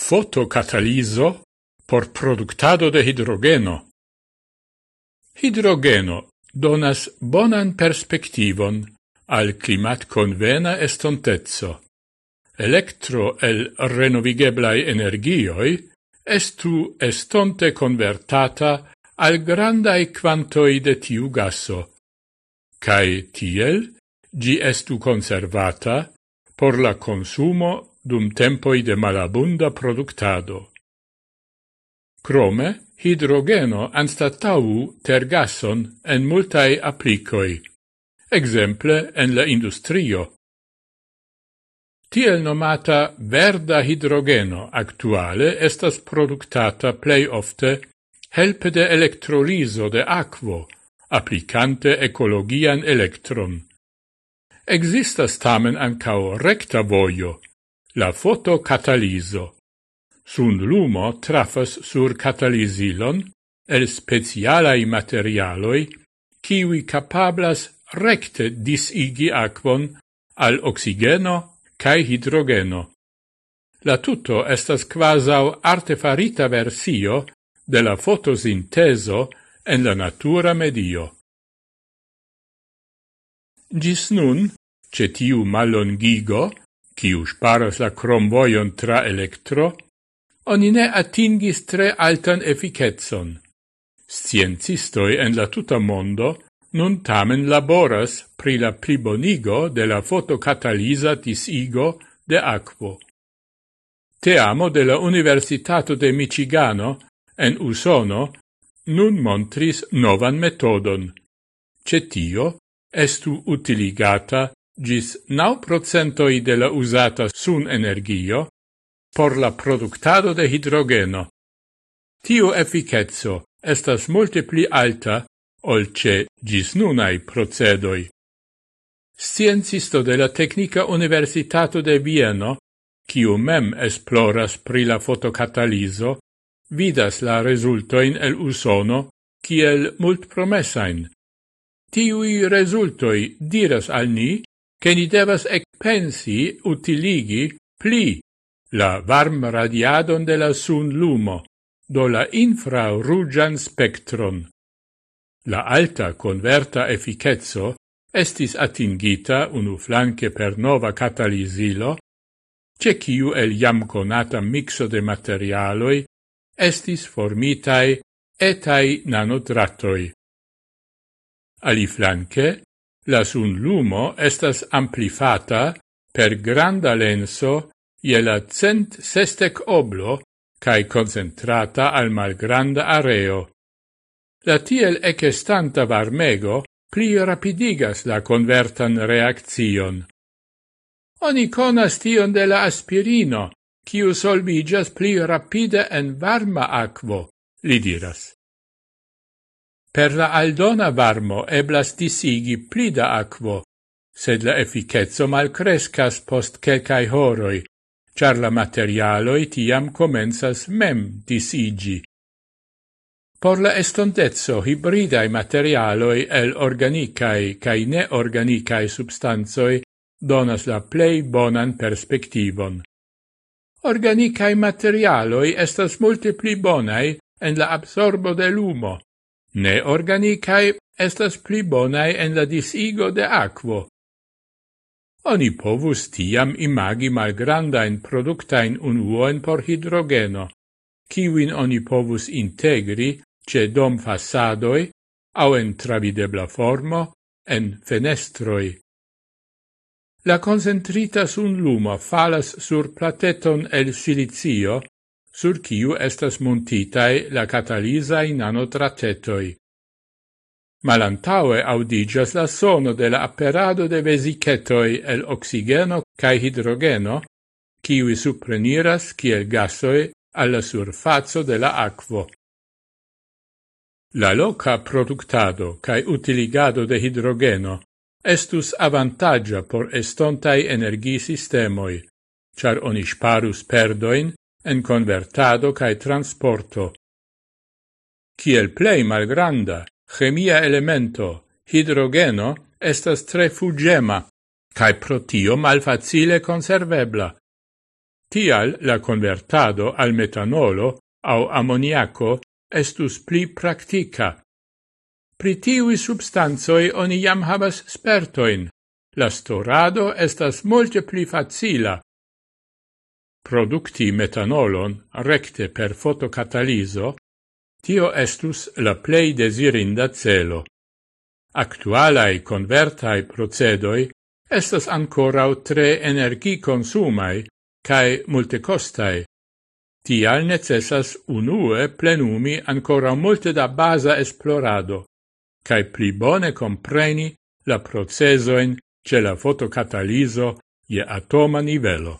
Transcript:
fotocatalizo por productado de hidrogeno. Hidrogeno donas bonan perspektivon al climat convena estontezzo. Electro el renovigeblai energioi estu estonte convertata al grandai quantoi de tiu gaso. cae tiel, gi estu conservata por la consumo dum tempoi de malabunda productado. Crome, hidrogeno anstatau tergason en multae applicoi, exemple en la industrio. Tiel nomata verda hidrogeno actuale estas productata plei ofte helpe de electroliso de aquo, applicante ecologian electron. Existas tamen ancao recta voio, la fotocataliso. Sun lumo trafas sur catalisilon el specialai materialoi, kiwi capablas recte disigi aquon al oxigeno cae hidrogeno. La tutto estas quasau artefarita versio de la fotosinteso en la natura medio. Gis nun, cetiu malongigo, kiu sparos la cromvoion tra electro, oni ne atingis tre altan efficetson. Sciencistoi en la tuta mondo nun tamen laboras pri la plibonigo de la fotocatalisa disigo de aquo. Teamo de la Universitato de Michigano en Usono nun montris novan metodon. Cetio estu utiligata gis 9% de la usata sun energio por la productado de hidrogeno. Tio efficetso estas multe pli alta ol ce gis nunai procedoi. Sciencisto de la Tecnica Universitato de Vieno, quiu mem esploras pri la fotocataliso, vidas la resultoin el usono kiel mult promessain. Tiui resultoi diras al ni che ni devas ecpensi utiligi pli la varm radiadon de la sun lumo, do la infrarugian spectron. La alta converta efficetso estis atingita unu flanque per nova catalisilo, ce ciu el jam conata mixo de materialoi estis formitai etai nanotratoi. Ali flanque, La sunlumo estas amplifata per granda lenso je la cent sestec oblo cae concentrata al malgranda areo. La tiel ecestanta varmego pli rapidigas la convertan reaccion. Oni conas tion de la aspirino, kiu solvigas pli rapide en varma aquo, li diras. Per la aldona varmo eblas disigi pli da aquo, sed la efficetso malcrescas post quelcae horoi, char la materialoi tiam comensas mem disigi. Por la estontezzo hybridae materialoi el organicae cae neorganicae substanzoi donas la plei bonan perspectivon. Organicae materialoi estas multe pli bonai en la absorbo de lumo, neorganicae estas pli bonai en la disigo de aquo. Oni povus tiam imagi malgrandain productain unuoen por hidrogeno, kiwin oni povus integri ce dom fasadoi au en travidebla formo en fenestroi. La concentrita sun lumo falas sur plateton el silicio, sur kiu estas muntitai la catalisai nanotracetoi. Malantaue audigas la sono de la aperado de vesicetoi el oxigeno cae hidrogeno, kiui supreniras kiel gasoi alla surfazzo de la aquo. La loca productado cae utiligado de hidrogeno estus avantagia por estontai energi sistemoi, char oni sparus perdoin en convertado cae transporto. Ciel plei malgranda, chemia elemento, hidrogeno, estas tre fugema, cae protio malfacile conservebla. Tial la convertado al metanolo au ammoniaco estus pli practica. Pri tivi substanzoi oni jam havas spertoin. La storado estas multe pli facila, producti metanolon recte per fotocataliso, tio estus la plei desirinda celo. Actualai convertai procedoi estas ancorau tre energi consumai cae multecostai. Tial necessas unue plenumi ancora multe da basa esplorado, cae pli bone compreni la procesoin ce la fotocataliso je atoma nivelo.